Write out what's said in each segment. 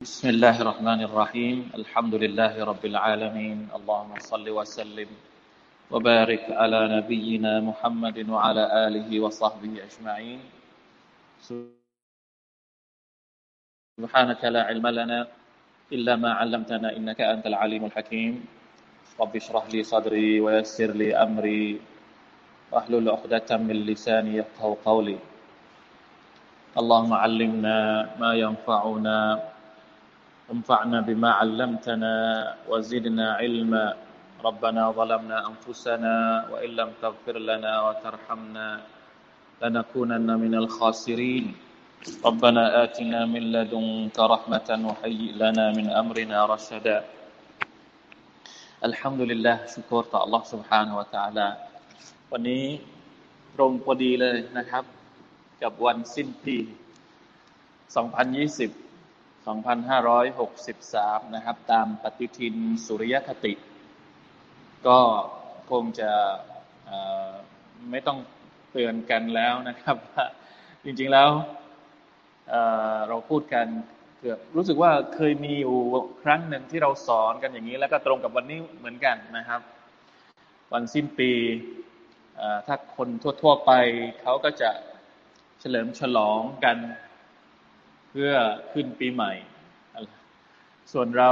بسم الله الرحمن الرحيم. الحمد لله رب العالمين. اللهم صل وسلم وبارك على نبينا محمد وعلى آله وصحبه أجمعين. سبحانك لا علم لنا إلا ما علمتنا إنك أنت العليم الحكيم. رب اشرح لي صدري ويسر لي أمري. واحلل عقدة من لساني يفقه قولي. اللهم علمنا ما ينفعنا وانفعنا بما علمتنا وزدنا علما ربنا ظلمنا أنفسنا وإن لم تغفر لنا وترحمنا لنكونن من الخاسرين ربنا آتنا من لدنك رحمة وهيئ لنا من أمرنا رشدا الحمد لله ชุกรต่อ Allah سبحانه และ تعالى วันนี้ตรงพอดีเลยนะครับ กับวันสิ้นปี 2020 2563 นะครับ ตามปฏิทินสุริยคติ ก็คงจะไม่ต้องเตือนกันแล้วนะครับ จริงๆแล้วเเราพูดกันเกือบรู้สึกว่าเคยมีอยู่ครั้งหนึ่งที่เราสอนกันอย่างนี้ แล้วก็ตรงกับวันนี้เหมือนกันนะครับ วันสิ้นปีถ้าคนทั่ว ๆ ไปเขาก็จะเฉลิมฉลองกัน เพื่อขึ้นปีใหม่ ส่วนเรา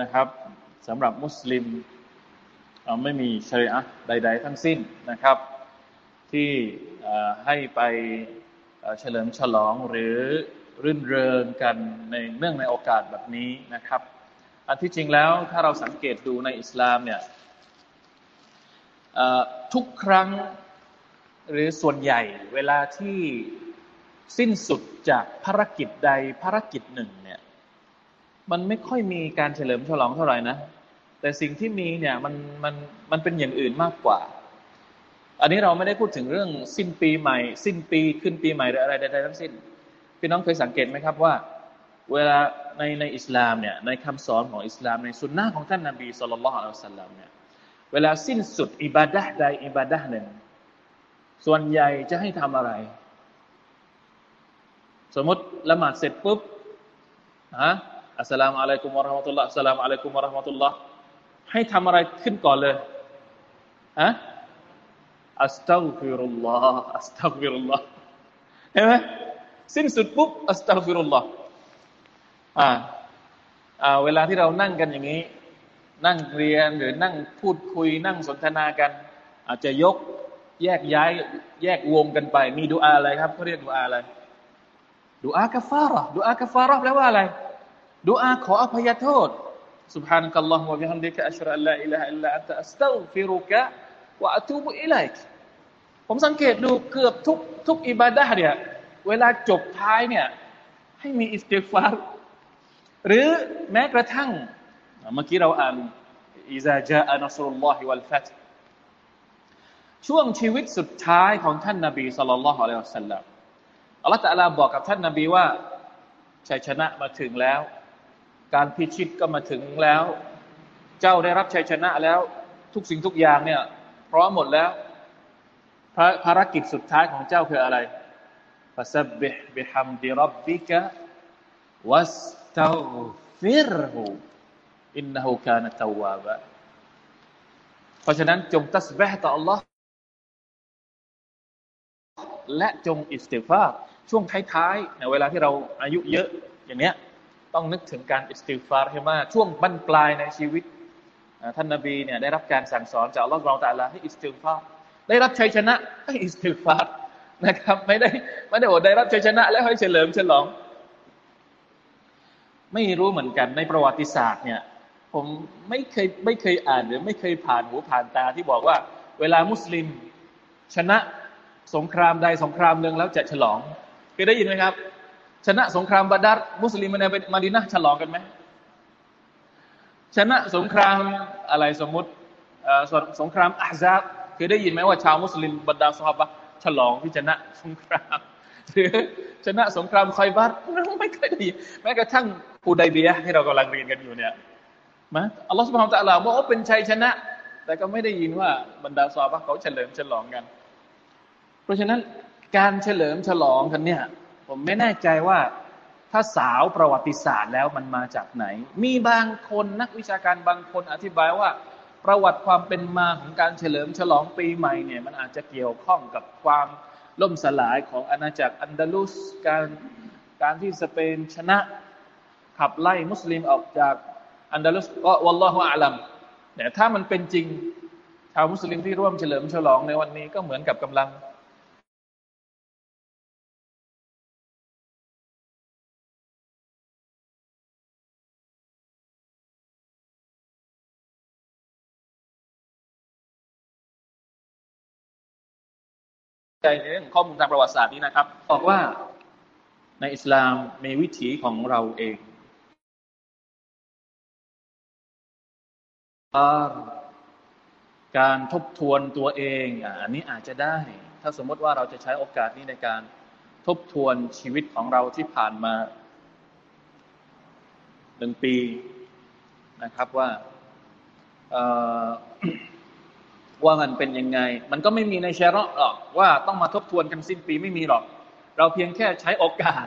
นะครับสำหรับมุสลิมไม่มีชริอะใด ๆ ทั้งสิ้นนะครับ ที่ให้ไปเฉลิมฉลองหรือรื่นเริงกันในเนื่องในโอกาสแบบนี้นะครับ อันที่จริงแล้วถ้าเราสังเกตดูในอิสลามเนี่ยทุกครั้งหรือส่วนใหญ่เวลาที่ สิ้นสุดจากภารกิจใดภารกิจหนึ่ง เนี่ย มันไม่ค่อยมีการเฉลิมฉลองเท่าไหร่นะแต่สิ่งที่มีเนี่ยมันมันมันเป็นอย่างอื่นมากกว่า อันนี้เราไม่ได้พูดถึงเรื่องสิ้นปีใหม่ สิ้นปีขึ้นปีใหม่หรืออะไรใดๆทั้งสิ้น พี่น้องเคยสังเกตไหมครับว่า เวลาในในอิสลามเนี่ยในคำสอนของอิสลามในสุนนะของท่านนาบีสุลต่านละอัลสลามเนี่ยเวลาสิ้นสุดอิบาดะใดอิบาดะหนึ่งส่วนใหญ่จะให้ทำอะไร สมมติละหมาดเสร็จปุ๊บฮะอัสสลามุอะลัยกุมวะราะห์มะตุลลอฮ์อัสสลามุอะลัยกุมวะราะห์มะตุลลอฮ์ให้ทำอะไรขึ้นก่อนเลยฮะอัสตัฆฟิรุลลอฮ์อัสตัฆฟิรุลลอฮ์เห็นไหมสิ้นสุดปุ๊บอัสตัฆฟิรุลลอฮ์อ่าอ่าเวลาที่เรานั่งกันอย่างนี้ นั่งเรียนหรือนั่งพูดคุยนั่งสนทนากัน อาจจะยกแยกย้ายแยกวงกันไป มีดูอาอะไรครับเขาเรียกดูอาอะไร ดูอากาฟาระดูอากาฟาระแปลว่าอะไรดูอาขออภัยโทษ سبحانك اللهم وبحمدك أشهد أن لا إله إلا أنت أستغفرك وأتوب إليك ผมสังเกตดูเกือบทุกทุกอิบาดะเนี่ยเวลาจบท้ายเนี่ยให้มีอิสติฟารหรือแม้กระทั่งเมื่อกี้เราอ่านอิซาจาอันสุลลอฮิวัลฟัตช่วงชีวิตสุดท้ายของท่านนาบีสุลต่านละฮ์อะลัยฮิสซาลลัม อัลลอฮฺตะลาบอกกับท่านนาบีว่าชัยชนะมาถึงแล้ว การพิชิตก็มาถึงแล้ว เจ้าได้รับชัยชนะแล้ว ทุกสิ่งทุกอย่างเนี่ย พร้อมหมดแล้วภารกิจสุดท้ายของเจ้าคืออะไรفسبح بحمد ربك واستغفره إنه كان تواباเพราะฉะนั้นจงตัสบีห์ต่อ Allah และจงอิสติฆฟาร ช่วงท้ายๆเวลาที่เราอายุเยอะอย่างเนี้ยต้องนึกถึงการอิสติฟาร์ให้มากช่วงบั้นปลายในชีวิตท่านนาบีเนี่ยได้รับการสั่งสอนจากอัลลอฮฺเราแต่ละให้อิสติฟาร์ได้รับชัยชนะให้อิสติฟาร์นะครับ ไม่ได้ไม่ได้บอกได้รับชัยชนะ แล้วให้เฉลิมฉลอง ไม่รู้เหมือนกันในประวัติศาสตร์เนี่ย ผมไม่เคยไม่เคยอ่านหรือไม่เคยผ่านหูผ่านตาที่บอกว่า เวลามุสลิมชนะสงครามใดสงครามหนึ่งแล้วจะฉลอง ยได้ยินไหมครับ ชนะสงครามบาดัรมุสลิมในมาดินะฉลองกันไหมชนะสงครามอะไรสมมุติสงครามอาซาบเคยได้ยินไหมว่าชาวมุสลิมบรรดาสฮาบะฉลองที่ชนะสงครามหรือชนะสงครามคอยบัตไม่เคยได้ยินแม้กระทั่งฮูดายเบียที่เรากำลังเรียนกันอยู่เนี่ยมาอัลลอฮฺสุบฮานตะลาบอกว่าเป็นชัยชนะ แต่ก็ไม่ได้ยินว่าบรรดาสฮาบะเขาเฉลิมฉลองกัน เพราะฉะนั้น การเฉลิมฉลองกันเนี่ย ผมไม่แน่ใจว่าถ้าสาวประวัติศาสตร์แล้วมันมาจากไหน มีบางคนนักวิชาการบางคนอธิบายว่า ประวัติความเป็นมาของการเฉลิมฉลองปีใหม่เนี่ยมันอาจจะเกี่ยวข้องกับความล่มสลายของอาณาจักรอันดาลุสการการที่สเปนชนะขับไล่มุสลิมออกจากอันดาลุสก็วัลลอฮฺอาลัมแต่ถ้ามันเป็นจริง ชาวมุสลิมที่ร่วมเฉลิมฉลองในวันนี้ก็เหมือนกับกำลัง ใจในเรื่องข้อมูลทางประวัติศาสตร์นี้นะครับ บอกว่าในอิสลามมีวิถีของเราเองการทบทวนตัวเองอันนี้อาจจะได้ ถ้าสมมติว่าเราจะใช้โอกาสนี้ในการทบทวนชีวิตของเราที่ผ่านมาหนึ่งปีนะครับว่า ว่ามันเป็นยังไง มันก็ไม่มีในแชร์หรอก ว่าต้องมาทบทวนกันสิ้นปีไม่มีหรอก เราเพียงแค่ใช้โอกาส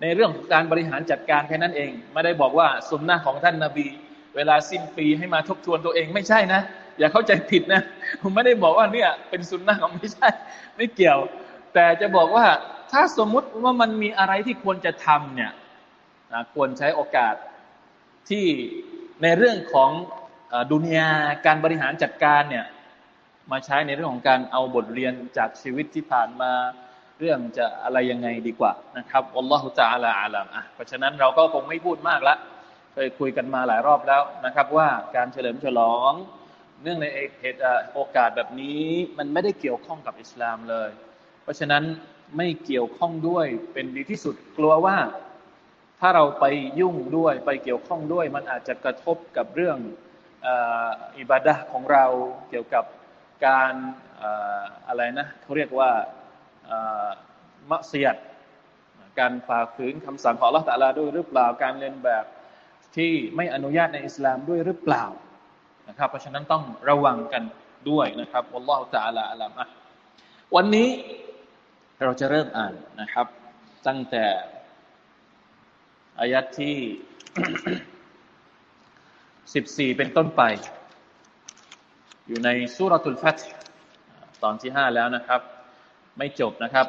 ในเรื่องของการบริหารจัดการแค่นั้นเอง ไม่ได้บอกว่าสุนนะของท่านนาบี เวลาสิ้นปีให้มาทบทวนตัวเองไม่ใช่นะ อย่าเข้าใจผิดนะ ผมไม่ได้บอกว่าเนี่ยเป็นสุนนะของไม่ใช่ ไม่เกี่ยว แต่จะบอกว่าถ้าสมมุติว่ามันมีอะไรที่ควรจะทำเนี่ยควรใช้โอกาสที่ในเรื่องของดุนยาการบริหารจัดการเนี่ย มาใช้ในเรื่องของการเอาบทเรียนจากชีวิตที่ผ่านมาเรื่องจะอะไรยังไงดีกว่านะครับอัลลอฮฺจะอาลาอาลามอะเพราะฉะนั้นเราก็คงไม่พูดมากละเคยคุยกันมาหลายรอบแล้วนะครับ ว่าการเฉลิมฉลอง เนื่องในเหตุโอกาสแบบนี้มันไม่ได้เกี่ยวข้องกับอิสลามเลย เพราะฉะนั้นไม่เกี่ยวข้องด้วยเป็นดีที่สุดกลัวว่าถ้าเราไปยุ่งด้วยไปเกี่ยวข้องด้วย มันอาจจะกระทบกับเรื่องอิบาดะของเราเกี่ยวกับ การอะไรนะเขาเรียกว่ามัสยิดการฝ่าฝืนคำสั่งของละตาลาด้วยหรือเปล่าการเรียนแบบที่ไม่อนุญาตในอิสลามด้วยหรือเปล่านะครับ เพราะฉะนั้นต้องระวังกันด้วยนะครับอัลลอฮฺตะอาลาอัลลอฮฺวันนี้เราจะเริ่มอ่านนะครับ ตั้งแต่อายัดที่สิบสี่เป็นต้นไป อยู่ในสุรทุลฟัตตอนที่ห้าแล้วนะครับ ไม่จบนะครับ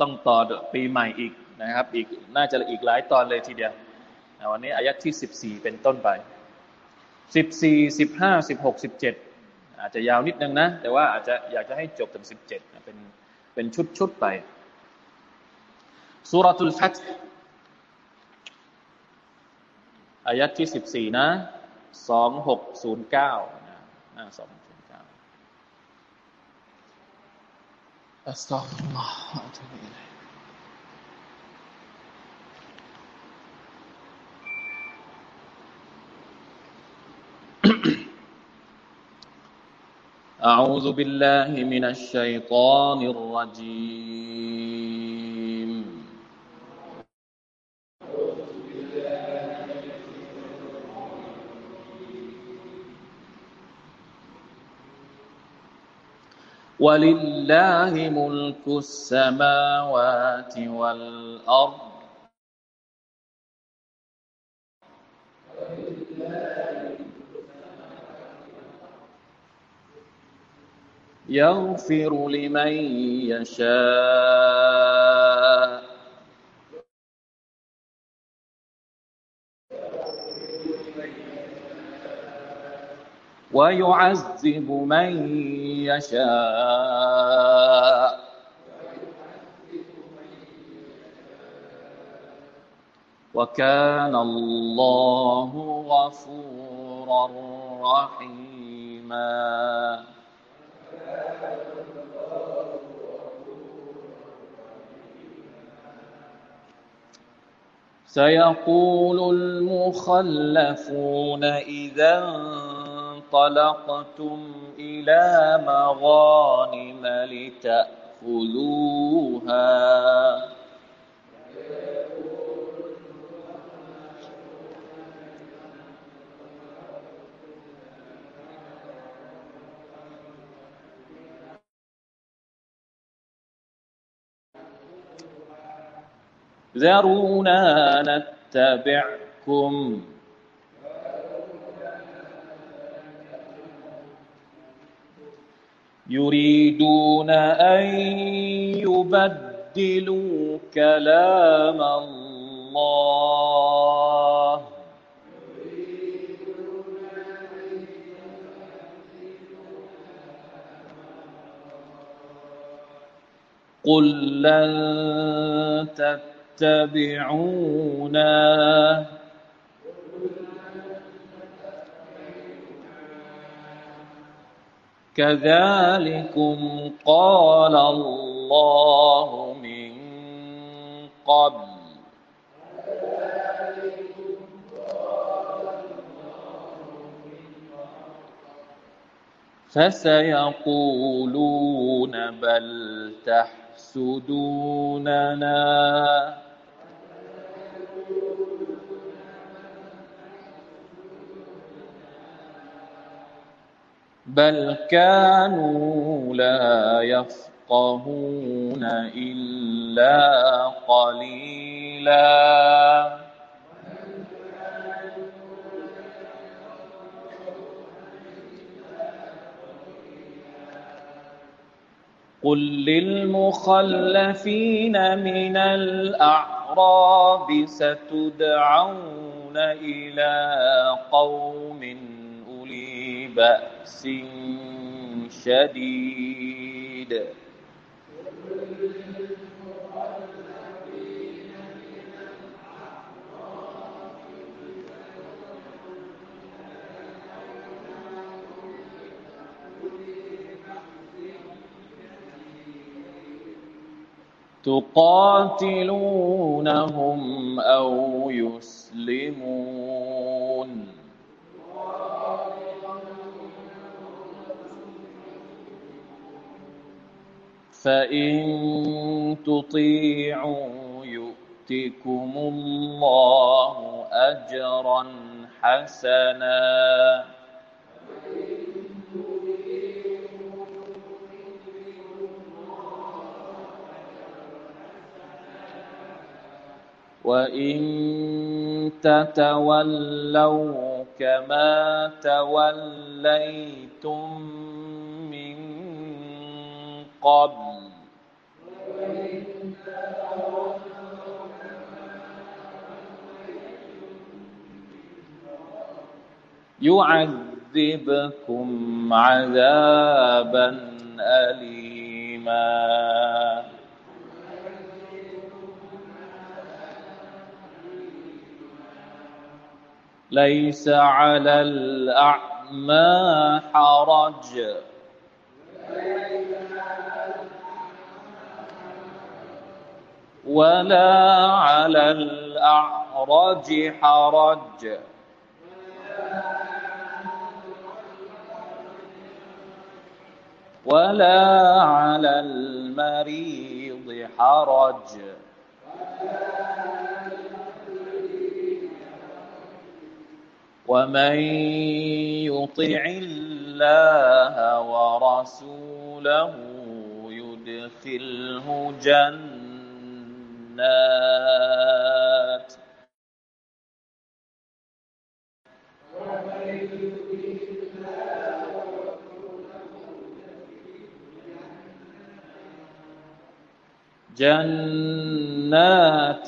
ต้องต่อปีใหม่อีกนะครับ อีกน่าจะอีกหลายตอนเลยทีเดียววันนี้อายัดที่สิบสี่เป็นต้นไปสิบสี่สิบห้าสิบหกสิบเจ็ดอาจจะยาวนิดนึงนะ แต่ว่าอาจจะอยากจะให้จบถึงสิบเจ็ดเป็นเป็นชุดชุดไปสุรทุลฟัตอายัดที่สิบสี่นะสองหกศูนย์เก้านะสอง أستغفر الله وأتوب إليه. أعوذ بالله من الشيطان الرجيم. ولله ملك السماوات والأرض. يغفر لمن يشاء. ويعذب من يشاء. وكان الله غفورا رحيما. سيقول المخلفون إذا انطلقتم إلى مغانم لتأخذوها. ذرونا نتبعكم. يريدون أن يبدلوا كلام الله. قل لن تتبعونا. كذلكم قال الله من قبل. فسيقولون بل تحسدوننا. بل كانوا لا يفقهون إلا قليلا. قل للمخلفين من الأعراب ستدعون إلى قوم بأس شديد. تقاتلونهم أو يسلمون. فإن تطيعوا يؤتكم الله أجرا حسنا وإن تتولوا كما توليتم من قبل يعذبكم عذابا أليما. ليس على الأعمى حرج. ولا على الأعرج حرج. ولا على المريض حرج. ومن يطع الله ورسوله يدخله جنات. جنات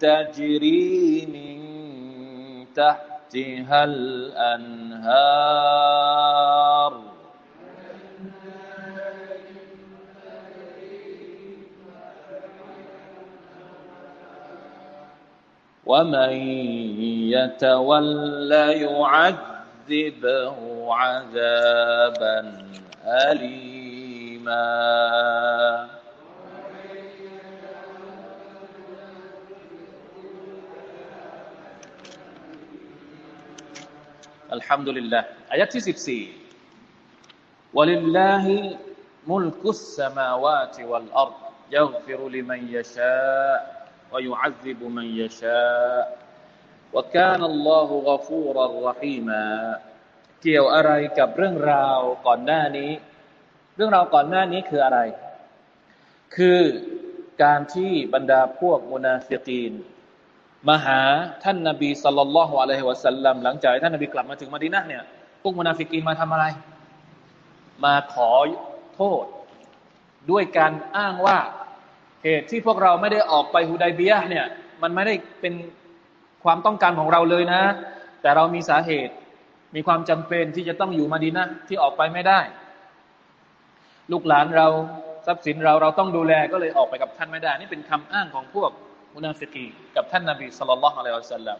تجري من تحتها الأنهار. ومن يتول يعذبه عذابا أليما. อัลฮัมดุลิลละอายะที่สิบสี่วะลิลลาฮิมุลกุสสมาวาติวัลอัรยัฆฟิรุลิมันยะชา ويعذب من يشاء وكان الله غفورا رحيما เกี่ยวอะไรกับเรื่องราวก่อนหน้านี้ เรื่องราวก่อนหน้านี้คืออะไร คือการที่บรรดาพวกมุนาฟิกีน มาหาท่านนบีสัลลัลลอฮุอะลัยฮิวะสัลลัมหลังจากท่านนบีกลับมาถึงมดีนะเนี่ยพวกมุนาฟิกีมาทำอะไร มาขอโทษ ด้วยการอ้างว่าเหตุที่พวกเราไม่ได้ออกไปฮุดายเบียเนี่ย มันไม่ได้เป็นความต้องการของเราเลยนะ แต่เรามีสาเหตุมีความจำเป็นที่จะต้องอยู่มาดีนะที่ออกไปไม่ได้ ลูกหลานเราทรัพย์สินเราเราต้องดูแลก็เลยออกไปกับท่านไม่ได้ นี่เป็นคำอ้างของพวก มุนาฟิกีกับท่านนาบีสุลต่านละอะลัยฮิสซาลลัม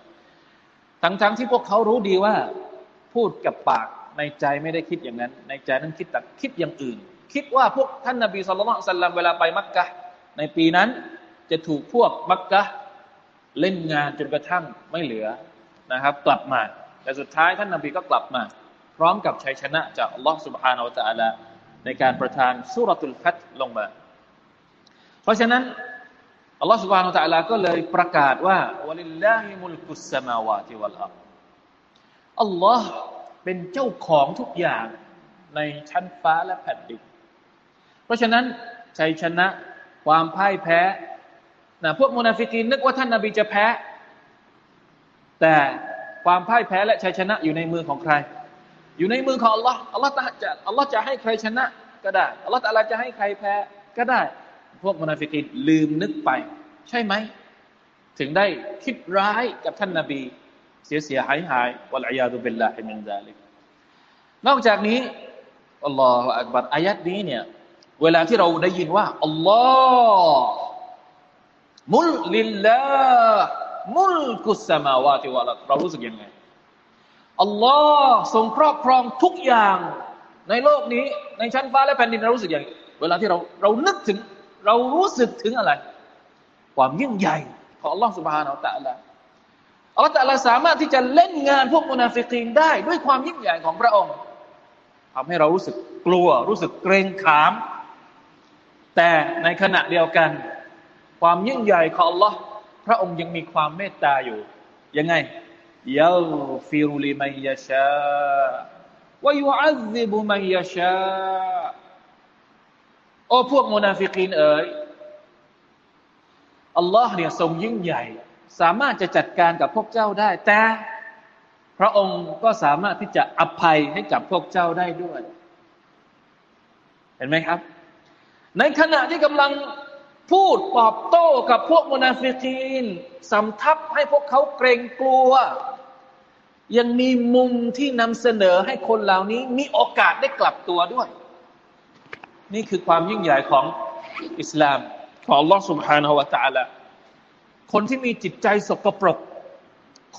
ทั้งๆทที่พวกเขารู้ดีว่าพูดกับปากในใจไม่ได้คิดอย่างนั้น ในใจนั้นคิดแต่คิดอย่างอื่น คิดว่าพวกท่านนาบีสุลต่านสัลลัมเวลาไปมักกะในปีนั้นจะถูกพวกมักกะเล่นงานจนกระทั่งไม่เหลือนะครับ กลับมา แต่สุดท้ายท่านนาบีก็กลับมา พร้อมกับชัยชนะจากอัลลอฮฺ سبحانه และ تعالى ในการประทานสุรตุลฟัตลงมา เพราะฉะนั้น อัลลอฮฺสุบานุตะลาก็เลยประกาศว่าวะลิลลาฮิมุลกุสสมาวาติวัลอัลอัลลอฮ์เป็นเจ้าของทุกอย่างในชั้นฟ้าและแผ่นดิน เพราะฉะนั้นชัยชนะความพ่ายแพ้นะพวกมุนาฟิกีนนึกว่าท่านนาบีจะแพ้ แต่ความพ่ายแพ้และชัยชนะอยู่ในมือของใคร อยู่ในมือของอัลลอฮ์อัลลอฮ์จะอัลลอฮ์จะให้ใครชนะก็ได้อัลลอฮ์อะไรจะให้ใครแพ้ก็ได้ พวกมุนาฟิกีนลืมนึกไป ใช่ไหม ถึงได้คิดร้ายกับท่านนาบี เสียเสียหายหายوالعياذ بالله من ذلكนอกจากนี้อัลลอฮฺอักบัรอายะฮ์นี้เนี่ยเวลาที่เราได้ยินว่าولله ملك السماوات والأرضเรารู้สึกยังไงอัลลอฮ์ทรงครอบครองทุกอย่างในโลกนี้ในชั้นฟ้าและแผ่นดินเรารู้สึกอย่าง เวลาที่เราเรานึกถึง เรารู้สึกถึงอะไร ความยิ่งใหญ่ ของอัลลอฮ์สุบฮานาอัลตะลาอัลลอฮ์ตะลาสามารถที่จะเล่นงานพวกมุนาฟิกีนได้ด้วยความยิ่งใหญ่ของพระองค์ทำให้เรารู้สึกกลัว รู้สึกเกรงขาม แต่ในขณะเดียวกัน ความยิ่งใหญ่ของ Allah พระองค์ยังมีความเมตตาอยู่ ยังไงยาฟิรุลิมัยยาชาวยุอัซซิบุมัยยาชา โอ้พวกมุนาฟิกีนเอ๋ยอัลลอฮ์เนี่ยทรงยิ่งใหญ่ สามารถจะจัดการกับพวกเจ้าได้ แต่พระองค์ก็สามารถที่จะอภัยให้กับพวกเจ้าได้ด้วย เห็นไหมครับ ในขณะที่กำลังพูดตอบโต้กับพวกมุนาฟิกีนสำทับให้พวกเขาเกรงกลัว ยังมีมุมที่นำเสนอให้คนเหล่านี้ มีโอกาสได้กลับตัวด้วย นี่คือความยิ่งใหญ่ของอิสลาม ของ Allah سبحانه และ تعالى คนที่มีจิตใจสกปรก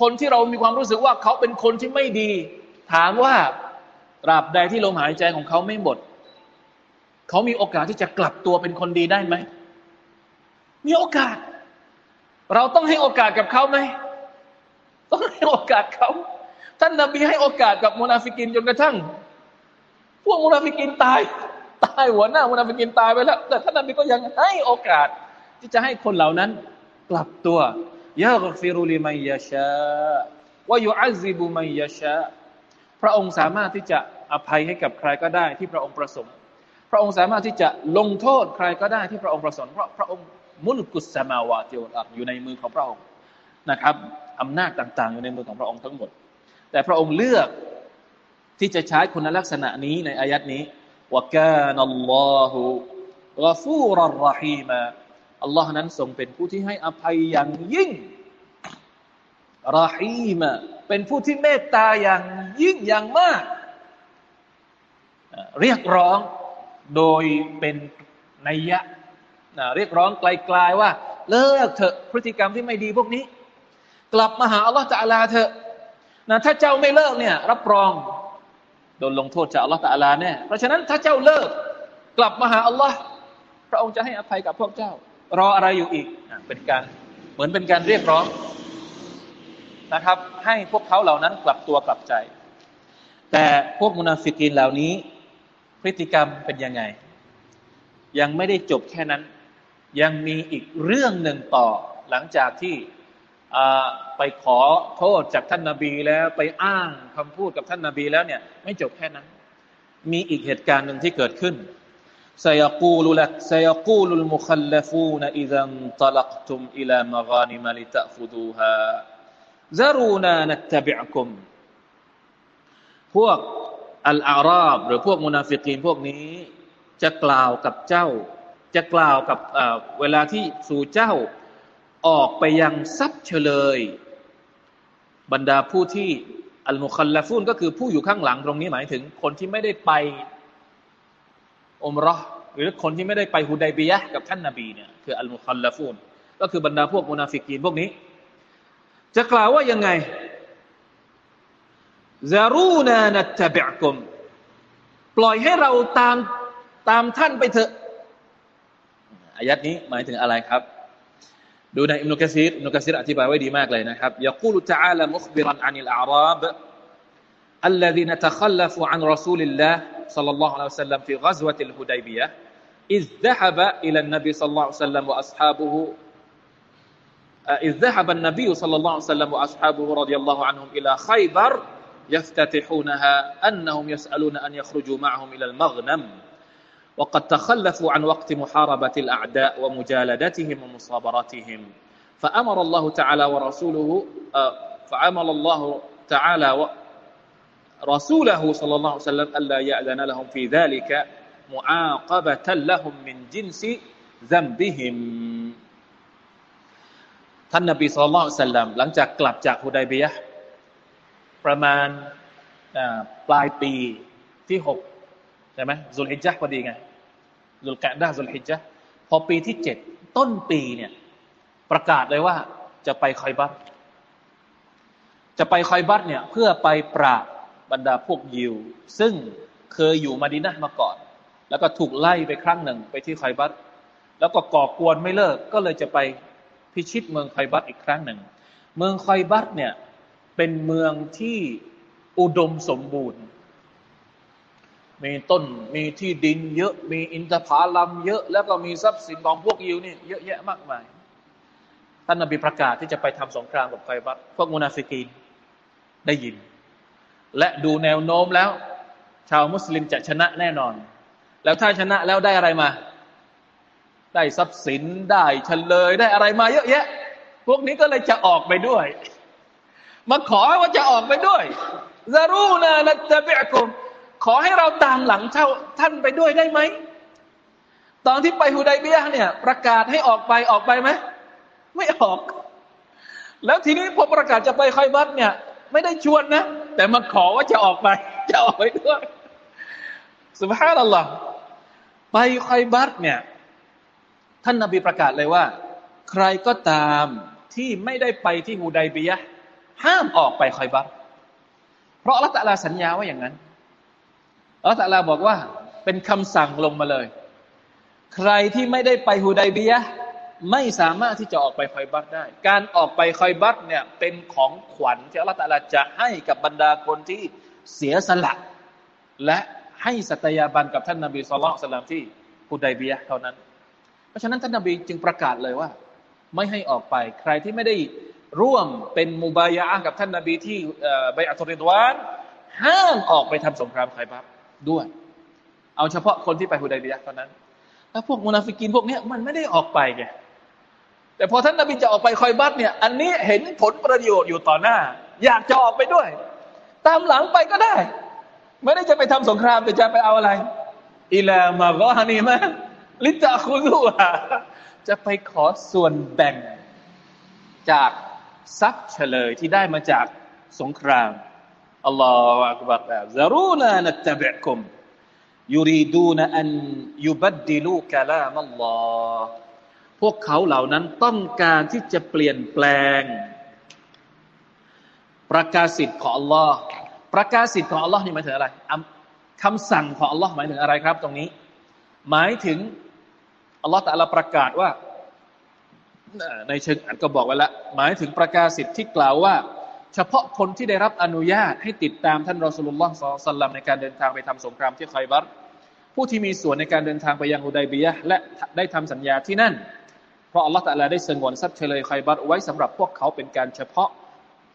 คนที่เรามีความรู้สึกว่าเขาเป็นคนที่ไม่ดี ถามว่าตราบใดที่ลมหายใจของเขาไม่หมดเขามีโอกาสที่จะกลับตัวเป็นคนดีได้ไหม มีโอกาส เราต้องให้โอกาสกับเขาไหม ต้องให้โอกาสเขา ท่านนาบีให้โอกาสกับมุนาฟิกินจนกระทั่ง พวกมุนาฟิกินตาย ตายหัวหน้ามุนาฟิกินตายไปแล้ว แต่ท่านนาบีก็ยังให้โอกาส ที่จะให้คนเหล่านั้น กลับตัว يغفر لمن يشاءวายุอัซิบุมัยยาชาพระองค์สามารถที่จะอภัยให้กับใครก็ได้ที่พระองค์ประสงค์ พระองค์สามารถที่จะลงโทษใครก็ได้ที่พระองค์ประสงค์เพราะพระองค์มุลกุสมาวาติวอัอยู่ในมือของพระองค์นะครับอำนาจต่างๆ อยู่ในมือของพระองค์ทั้งหมด แต่พระองค์เลือกที่จะใช้คุณลักษณะนี้ในอายัดนี้ ว่าการนัลลอฮุกฟูรรฮีมาอัลลอฮ์นั้นทรงเป็นผู้ที่ให้อภัยอย่างยิ่งรฮีมาเป็นผู้ที่เมตตาอย่างยิ่งอย่างมาก เรียกร้องโดยเป็นนัยยะเรียกร้องไกลๆว่า เลิกเถอะพฤติกรรมที่ไม่ดีพวกนี้ กลับมาหาอัลลอฮฺตะอาลาเถอะนะถ้าเจ้าไม่เลิกเนี่ย รับรอง โดนลงโทษจากอัลลอฮฺตาลาแน่เพราะฉะนั้นถ้าเจ้าเลิกกลับมาหาอัลลอฮ์พระองค์จะให้อภัยกับพวกเจ้า รออะไรอยู่อีกเป็นการเหมือนเป็นการเรียกร้องนะครับ ให้พวกเขาเหล่านั้นกลับตัวกลับใจ แต่พวกมุนาฟิกีนเหล่านี้ พฤติกรรมเป็นยังไง ยังไม่ได้จบแค่นั้น ยังมีอีกเรื่องหนึ่งต่อหลังจากที่ ไปขอโทษจากท่านนาบีแล้วไปอ้างคำพูดกับท่านนาบีแล้วเนี่ย ไม่จบแค่นั้น มีอีกเหตุการณ์หนึ่งที่เกิดขึ้น سيقول لك سيقول المخلفون إذا انطلقتم إلى مغانم لتأخذوها ذرونا نتبعكم พวกอัลอาราบหรือพวกมุนาฟิกีนพวกนี้จะกล่าวกับเจ้า จะกล่าวกับเวลาที่สู่เจ้า ออกไปยังทรัพย์เฉลย บรรดาผู้ที่อัลมุคัลลฟูนก็คือผู้อยู่ข้างหลังตรงนี้หมายถึง คนที่ไม่ได้ไปอมรอหรือคนที่ไม่ได้ไปฮุดัยบียะกับท่านนาบีเนี่ยคืออัลมุคัลลฟูนก็คือบรรดาพวกมุนาฟิกีนพวกนี้ จะกล่าวว่ายังไงซารูนานัตเบะกุมปล่อยให้เราตามตามท่านไปเถอะอายัดนี้หมายถึงอะไรครับ ดูในอิมนุกะซีรอิมนุกะซีรอธิบายไว้ดีมากเลยนะครับยกูลุตะอาลามุขบิรันอานิลอาราบ الذين تخلفوا عن رسول الله صلى الله عليه وسلم في غزوة الهديبية إذ ذهب إلى النبي صلى الله عليه وسلم وأصحابه إذ ذهب النبي صلى الله عليه وسلم وأصحابه رضي الله عنهم إلى خيبر يفتتحونها أنهم يسألون أن يخرجوا معهم إلى المغنم وقد تخلفوا عن وقت محاربة الأعداء ومجالدتهم ومصابرتهم فأمر الله تعالى ورسوله آه، فأمر الله تعالى رسوله صلى الله عليه وسلم ألا يأذن لهم في ذلك معاقبة لهم من جنس ذنبهم ท่านนบีสุลต่านสัลลัมหลังจากกลับจากฮุดัยบียะประมาณปลายปีที่หก ใช่ไหมซุลฮิจจ์พอดีไงซุลกะดาซุลฮิจจ์พอปีที่เจ็ดต้นปีเนี่ยประกาศเลยว่าจะไปคอยบัตจะไปคอยบัตเนี่ยเพื่อไปปราบบรรดาพวกยิว ซึ่งเคยอยู่มาดินะมาก่อน แล้วก็ถูกไล่ไปครั้งหนึ่งไปที่คอยบัตแล้วก็ก่อกวนไม่เลิกก็เลยจะไปพิชิตเมืองคอยบัตอีกครั้งหนึ่ง เมืองคอยบัตเนี่ยเป็นเมืองที่อุดมสมบูรณ์ มีต้นมีที่ดินเยอะมีอินทผลัมเยอะ แล้วก็มีทรัพย์สินของพวกยิวนี่เยอะแยะมากมายท่านนบีประกาศที่จะไปทำสงครามกับไคบัตพวกมุนาฟิกีนได้ยิน และดูแนวโน้มแล้ว ชาวมุสลิมจะชนะแน่นอน แล้วถ้าชนะแล้วได้อะไรมา ได้ทรัพย์สินได้เฉลยได้อะไรมาเยอะแยะ พวกนี้ก็เลยจะออกไปด้วย มาขอว่าจะออกไปด้วยซารูนานัตเบกุม ขอให้เราตามหลังเช่าท่านไปด้วยได้ไหม ตอนที่ไปฮูไดเบียเนี่ย ประกาศให้ออกไปออกไปไหมไม่ออก แล้วทีนี้พอประกาศจะไปคอยบัตเนี่ย ไม่ได้ชวนนะ แต่มาขอว่าจะออกไป จะออกไปด้วยสุภาพนัลลอฮ์ไปคอยบัตเนี่ย ท่านนาบีประกาศเลยว่า ใครก็ตามที่ไม่ได้ไปที่ฮูไดเบียห้ามออกไปคอยบัตเพราะอัลตัลลาสัญญาว่าอย่างนั้น อัลตัลลาบอกว่า เป็นคำสั่งลงมาเลย ใครที่ไม่ได้ไปฮูดัยบียไม่สามารถที่จะออกไปคอยบัตได้ การออกไปคอยบัตเนี่ยเป็นของขวัญที่อัลตัลลาจะให้กับบรรดาคนที่เสียสละ และให้สัตยาบันกับท่านนาบีสุลต่านที่ฮูดัยบียเท่านั้น เพราะฉะนั้นท่านนาบีจึงประกาศเลยว่า ไม่ให้ออกไป ใครที่ไม่ได้ร่วมเป็นมุบายะกับท่านนาบีที่ใบอัตุริดวานห้ามออกไปทำสงครามไคบับ ด้วย เอาเฉพาะคนที่ไปฮุดัยบียะเท่านั้น แล้วพวกมุนาฟิกินพวกนี้มันไม่ได้ออกไปไงแต่พอท่านนาบีจะออกไปคอยบัตเนี่ย อันนี้เห็นผลประโยชน์อยู่ต่อหน้า อยากจะออกไปด้วย ตามหลังไปก็ได้ ไม่ได้จะไปทำสงครามแต่จะไปเอาอะไรอิลามากอฮานีมาลิตาคุซูจะไปขอส่วนแบ่ง จากทรัพย์เฉลยที่ได้มาจากสงคราม อัลลอฮฺอักบัรแบบซารูนานัตเบะคุมยูรีดูนอันยุบัดดิลูกะลามัลลอฮพวกเขาเหล่านั้นต้องการที่จะเปลี่ยนแปลง ประกาศสิทธิ์ของอัลลอฮ์ประกาศสิทธิ์ของอัลลอฮ์นี่หมายถึงอะไรคำสั่งของอัลลอฮ์หมายถึงอะไรครับ ตรงนี้ หมายถึงอัลลอฮ์แต่ละประกาศว่า ในเชิงอันก็บอกไว้แล้วหมายถึงประกาศสิทธิ์ที่กล่าวว่า เฉพาะคนที่ได้รับอนุญาตให้ติดตามท่านรอสุลลอฮ์สัลลัมในการเดินทางไปทำสงครามที่คอยบัตผู้ที่มีส่วนในการเดินทางไปยังอุดัยบียะและได้ทำสัญญาที่นั่น เพราะอัลลอฮฺตะลาได้สงวนทรัพย์เฉลยคอยบัตไว้สำหรับพวกเขาเป็นการเฉพาะ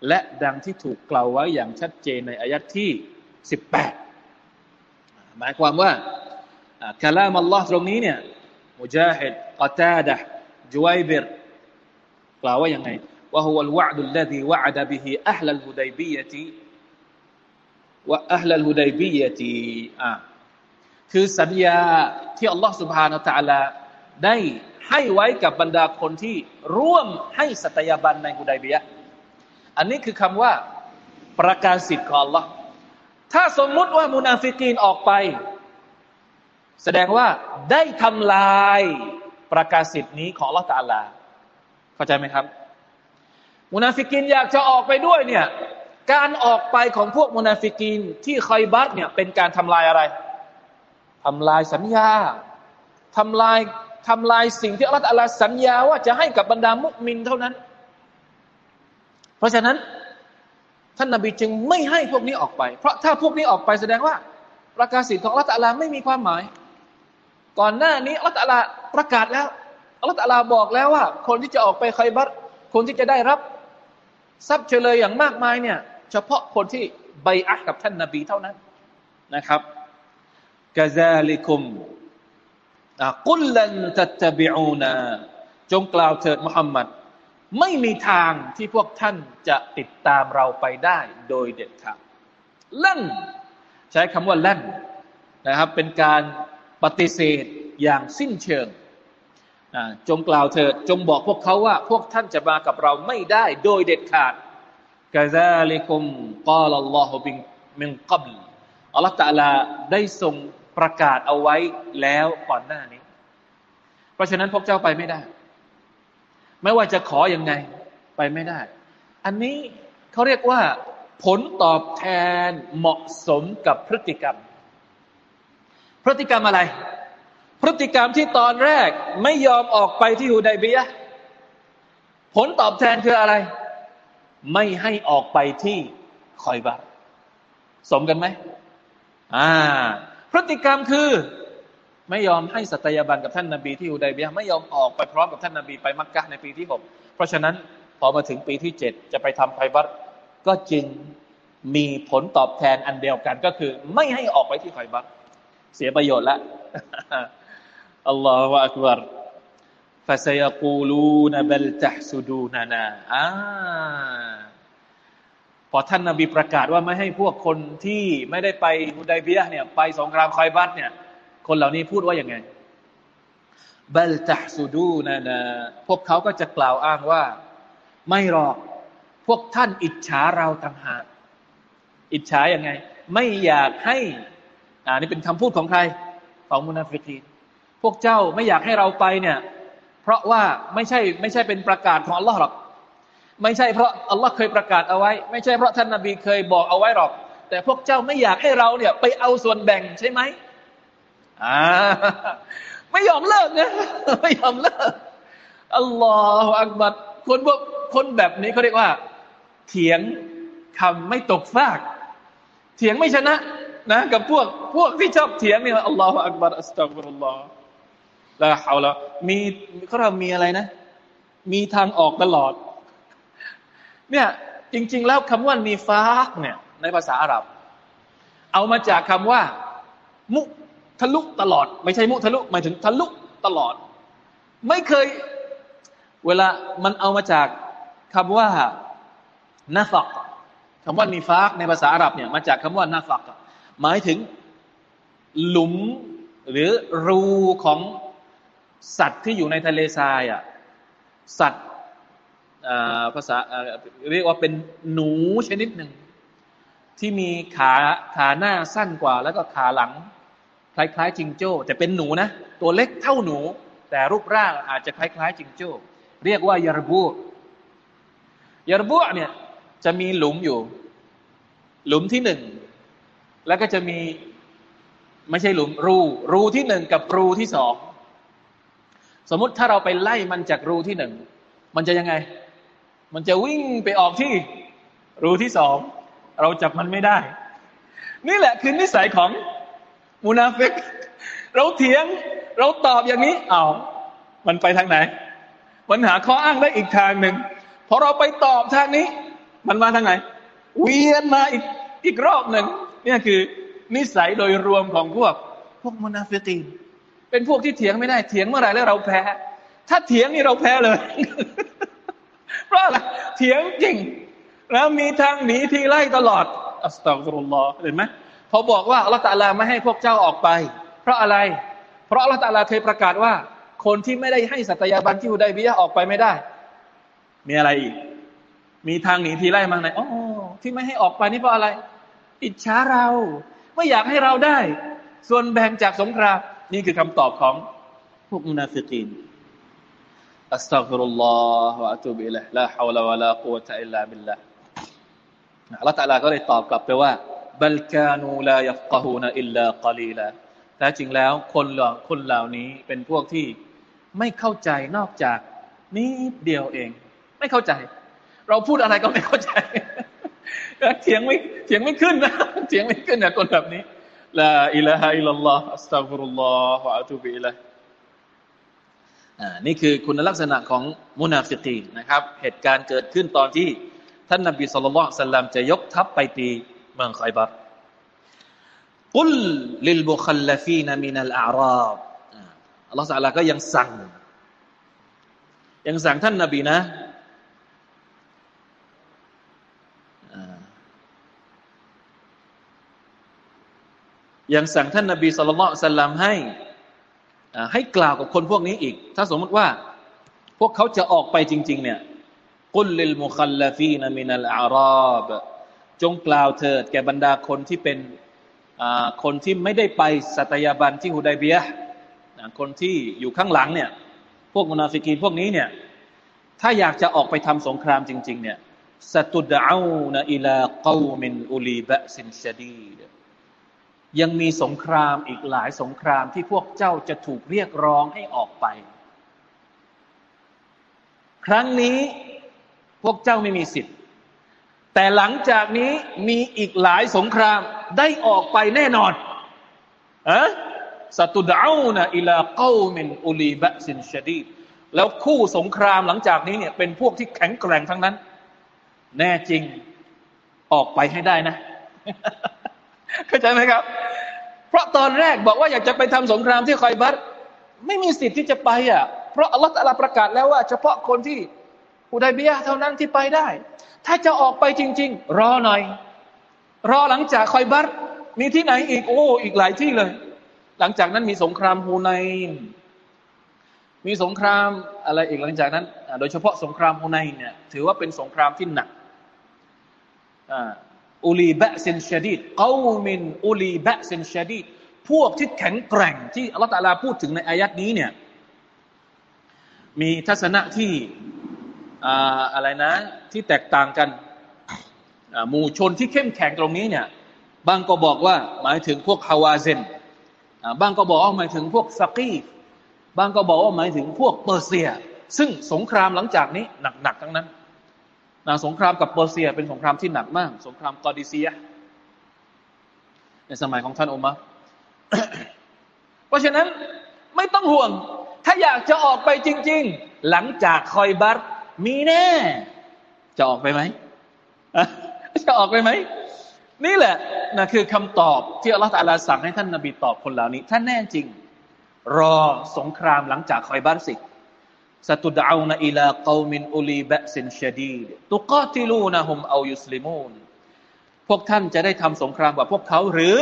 และดังที่ถูกกล่าวไว้อย่างชัดเจนในอายัดที่ 18 หมายความว่าคลามอัลลอฮ์ตรงนี้เนี่ยมุจาฮิดกอตาดะจวยบิรกล่าวว่าอยังไง وهو الوعد الذي وعد به أهل الهديبية وأهل الهديبية อ่าคือสัญญาที่อัลลอฮ์ سبحانه และ تعالى ได้ให้ไว้กับบรรดาคนที่ร่วมให้สัตยาบันในฮุดัยเบียอันนี้คือคำว่าประกาศสิทธิ์ของ Allah ถ้าสมมุติว่ามุนาฟิกีนออกไป แสดงว่าได้ทำลายประกาศสิทธิ์นี้ของ Allah ตาลาเข้าใจไหมครับ มุนาฟิกีนอยากจะออกไปด้วยเนี่ยการออกไปของพวกมุนาฟิกีนที่คอยบัรเนี่ยเป็นการทำลายอะไรทำลายสัญญาทำลายทำลายสิ่งที่อัลลอฮฺสัญญาว่าจะให้กับบรรดามุมินเท่านั้น เพราะฉะนั้น ท่านนาบีจึงไม่ให้พวกนี้ออกไป เพราะถ้าพวกนี้ออกไปแสดงว่า ประกาศสิทธิ์ของอัลลอฮฺไม่มีความหมาย ก่อนหน้านี้อัลลอฮฺประกาศแล้วอัลลอฮฺบอกแล้วว่า คนที่จะออกไปใครบัตคนที่จะได้รับ ทรัพย์เฉลยอย่างมากมายเนี่ยเฉพาะคนที่ใบอักับท่านนาบีเท่านั้นนะครับกาซาลิคุมกุลลันตัตบิอูนาจงกล่าวเถิดมุฮัมมัดไม่มีทางที่พวกท่านจะติดตามเราไปได้โดยเด็ดขาดลั่นใช้คำว่าลั่นนะครับ เป็นการปฏิเสธอย่างสิ้นเชิง จงกล่าวเถิดจงบอกพวกเขาว่า พวกท่านจะมากับเราไม่ได้โดยเด็ดขาดกาซาลิคุมกาลัลลอฮุบิงมินกับลอัลลอฮฺตะลาได้ทรงประกาศเอาไว้แล้วก่อนหน้านี้ เพราะฉะนั้นพวกเจ้าไปไม่ได้ ไม่ว่าจะขออยังไงไปไม่ได้ อันนี้เขาเรียกว่า ผลตอบแทนเหมาะสมกับพฤติกรรม พฤติกรรมอะไร พฤติกรรมที่ตอนแรกไม่ยอมออกไปที่ฮูไดเบียผลตอบแทนคืออะไร ไม่ให้ออกไปที่คอยบาสมกันไหมอ่า พฤติกรรมคือไม่ยอมให้สัตยาบันกับท่านนาบีที่อุดัยเบียไม่ยอมออกไปพร้อมกับท่านนาบีไปมักกะในปีที่หกเพราะฉะนั้นพอมาถึงปีที่เจ็ดจะไปทำไพบัตก็จึงมีผลตอบแทนอันเดียวกันก็คือ ไม่ให้ออกไปที่ไพบัตเสียประโยชน์ละ อัลลอฮฺอักบารฟ فسيقولون بلتحسدونا. อานาอ่าพอท่านนาบีประกาศว่าไม่ให้พวกคนที่ไม่ได้ไปมุดายเบียเนี่ยไปสงครามคอยบัตเนี่ย คนเหล่านี้พูดว่าอย่างไง بلتحسدونا. พวกเขาก็จะกล่าวอ้างว่า ไม่หรอก พวกท่านอิจฉาเราต่างหาก อิจฉาอย่างไง ไม่อยากให้ อ่านี่เป็นคำพูดของใคร ของมุนาฟิกีน วกเจ้าไม่อยากให้เราไปเนี่ย เพราะว่าไม่ใช่ไม่ใช่เป็นประกาศของอัลลอฮ์หรอก ไม่ใช่เพราะอัลลอฮ์เคยประกาศเอาไว้ ไม่ใช่เพราะท่านนาบีเคยบอกเอาไว้หรอก แต่พวกเจ้าไม่อยากให้เราเนี่ย ไปเอาส่วนแบ่งใช่ไหมอ่าไม่ยอมเลิกนะไม่ยอมเลิกอัลลอฮฺอักบัดคนพวกคนแบบนี้เขาเรียกว่า เถียงคำไม่ตกฟาก เถียงไม่ชนะนะ กับพวกพวกที่ชอบเถียงเนี่ยอัลลอฮฺอักบัดอัสตัฟุรุลลอฮฺ ล้วเขาแล้วมีเขาเรามีอะไรนะ มีทางออกตลอด เนี่ยจริง ๆ แล้วคำว่านีฟากเนี่ยในภาษาอาหรับ เอามาจากคำว่า มุทะลุตลอด ไม่ใช่มุทะลุหมายถึงทะลุตลอด ไม่เคย เวลามันเอามาจากคำว่านาฟักคำว่านีฟากในภาษาอาหรับเนี่ยมาจากคำว่านาฟักหมายถึงหลุมหรือรูของ สัตว์ที่อยู่ในทะเลทรายอะสัตว์ภาษาเรียกว่าเป็นหนูชนิดหนึ่ง ที่มีขาขาหน้าสั้นกว่า แล้วก็ขาหลัง คล้ายๆ จิงโจ้แต่เป็นหนูนะตัวเล็กเท่าหนู แต่รูปร่างอาจจะคล้ายๆ จิงโจ้ เรียกว่ายารบูยารบูเนี่ยจะมีหลุมอยู่ หลุมที่หนึ่งแล้วก็จะมีไม่ใช่หลุมรูรูที่หนึ่งกับรูที่สอง สมมติถ้าเราไปไล่มันจากรูที่หนึ่งมันจะยังไง มันจะวิ่งไปออกที่รูที่สองเราจับมันไม่ได้ นี่แหละคือนิสัยของมูนาฟิก เราเถียง เราตอบอย่างนี้เอามันไปทางไหน มันหาข้ออ้างได้อีกทางหนึ่งพอเราไปตอบทางนี้ มันมาทางไหน เวียนมาอีกอีกรอบหนึ่งนี่คือนิสัยโดยรวมของพวก พวกมุนาฟิกีน เป็นพวกที่เถียงไม่ได้เถียงเมื่อไหร่แล้วเราแพ้ ถ้าเถียงนี่เราแพ้เลย เพราะอะไรเถียงจริง แล้วมีทางหนีทีไล่ตลอดอัสตัฆฟิรุลลอฮ์เห็นไหมพอบอกว่าอัลลอฮฺตาลาไม่ให้พวกเจ้าออกไป เพราะอะไร เพราะอัลลอฮฺตาลาเคยประกาศว่า คนที่ไม่ได้ให้สัตยาบันที่อุดัยบียะออกไปไม่ได้ มีอะไรอีก มีทางหนีทีไล่มาไหนอ๋อที่ไม่ให้ออกไปนี่เพราะอะไร อิจฉาเรา ไม่อยากให้เราได้ ส่วนแบ่งจากสงคราม นี่คือคำตอบของพวกมุนาฟิกีนأستغفر الله وأتوب إليه لا حول ولا قوة إلا بالله อัลลอฮฺ تعالى ก็เลยตอบกลับไปว่า بل كانوا لا يفقهون إلا قليلا แท้จริงแล้วคนเหล่าคนเหล่านี้เป็นพวกที่ไม่เข้าใจนอกจากนิดเดียวเอง ไม่เข้าใจ เราพูดอะไรก็ไม่เข้าใจเถียงไม่เถียงไม่ขึ้นนะเถียงไม่ขึ้นเนี่ยคนแบบนี้ لا إله إلا الله أستغفر الله وأتوب إليهอ่านี่คือคุณลักษณะของมุนาฟิกีนะครับ เหตุการณ์เกิดขึ้นตอนที่ท่านนบีสุลต่านสัลลัมจะยกทัพไปตีเมืองไคบัรกุลลิลบุคลฟีนมินัลอาราบอัลลอฮฺสัลลาก็ยังสั่ง ยังสั่งท่านนบีนะ ยังสั่งท่านนบีสุลต่านสัลลัมให้ให้กล่าวกับคนพวกนี้อีก ถ้าสมมติว่า พวกเขาจะออกไปจริง ๆ เนี่ยกุลลิลมุคัลลฟีนมินัลอาราบจงกล่าวเถิดแก่บรรดาคนที่เป็นคนที่ไม่ได้ไปสัตยาบันที่ฮุดัยเบียคนที่อยู่ข้างหลังเนี่ย พวกมุนาฟิกีนพวกนี้เนี่ย ถ้าอยากจะออกไปทำสงครามจริง ๆ เนี่ยสตุดเอานอิลากอมินอุลีบะสินชดีด ยังมีสงครามอีกหลายสงครามที่พวกเจ้าจะถูกเรียกร้องให้ออกไป ครั้งนี้พวกเจ้าไม่มีสิทธิ์ แต่หลังจากนี้มีอีกหลายสงครามได้ออกไปแน่นอนอะสตุดานะอิลาเกามินอุลีบะสินชดีแล้วคู่สงครามหลังจากนี้เนี่ยเป็นพวกที่แข็งแกร่งทั้งนั้น แน่จริงออกไปให้ได้นะเข้าใจไหมครับ ราะตอนแรกบอกว่าอยากจะไปทำสงครามที่คอยบัตไม่มีสิทธิ์ที่จะไปอะ เพราะอัลลอฮฺประกาศแล้วว่า เฉพาะคนที่อุดัยเบียเท่านั้นที่ไปได้ ถ้าจะออกไปจริง ๆ รอหน่อย รอหลังจากคอยบัตมีที่ไหนอีกโอ้อีกหลายที่เลย หลังจากนั้นมีสงครามฮูไนมีสงครามอะไรอีกหลังจากนั้น โดยเฉพาะสงครามฮูไนเนี่ยถือว่าเป็นสงครามที่หนัก อุลีบะเซนชดีดกามินอุลีบะเซนชดีดพวกที่แข็งแกร่งที่อัลลอฮฺตาลาพูดถึงในอายัดนี้เนี่ยมีทัศนะที่อะไรนะ ที่แตกต่างกันหมู่ชนที่เข้มแข็งตรงนี้เนี่ยบางก็บอกว่าหมายถึงพวกฮาวาเซนบางก็บอกว่าหมายถึงพวกซักีบางก็บอกว่าหมายถึงพวกเปอร์เซีย ซึ่งสงครามหลังจากนี้หนักๆทั้งนั้น นะสงครามกับเปอร์เซีย เป็นสงครามที่หนักมาก สงครามกอดิเซีย ในสมัยของท่านอุมะเพราะฉะนั้นไม่ต้องห่วง ถ้าอยากจะออกไปจริง ๆ หลังจากคอยบัตมีแน่ จะออกไปไหมจะออกไปไหม นี่แหละนะคือคำตอบที่อัลลอฮฺตาลาสั่งให้ท่านนบีตอบคนเหล่านี้ถ้านแน่จริง รอสงครามหลังจากคอยบัตสิ สตุดาวน์อิลาเกามินอุลีบะสินชดีดตุกาติลูนะฮุมเอายุสลิมูนพวกท่านจะได้ทำสงครามกับพวกเขาหรือ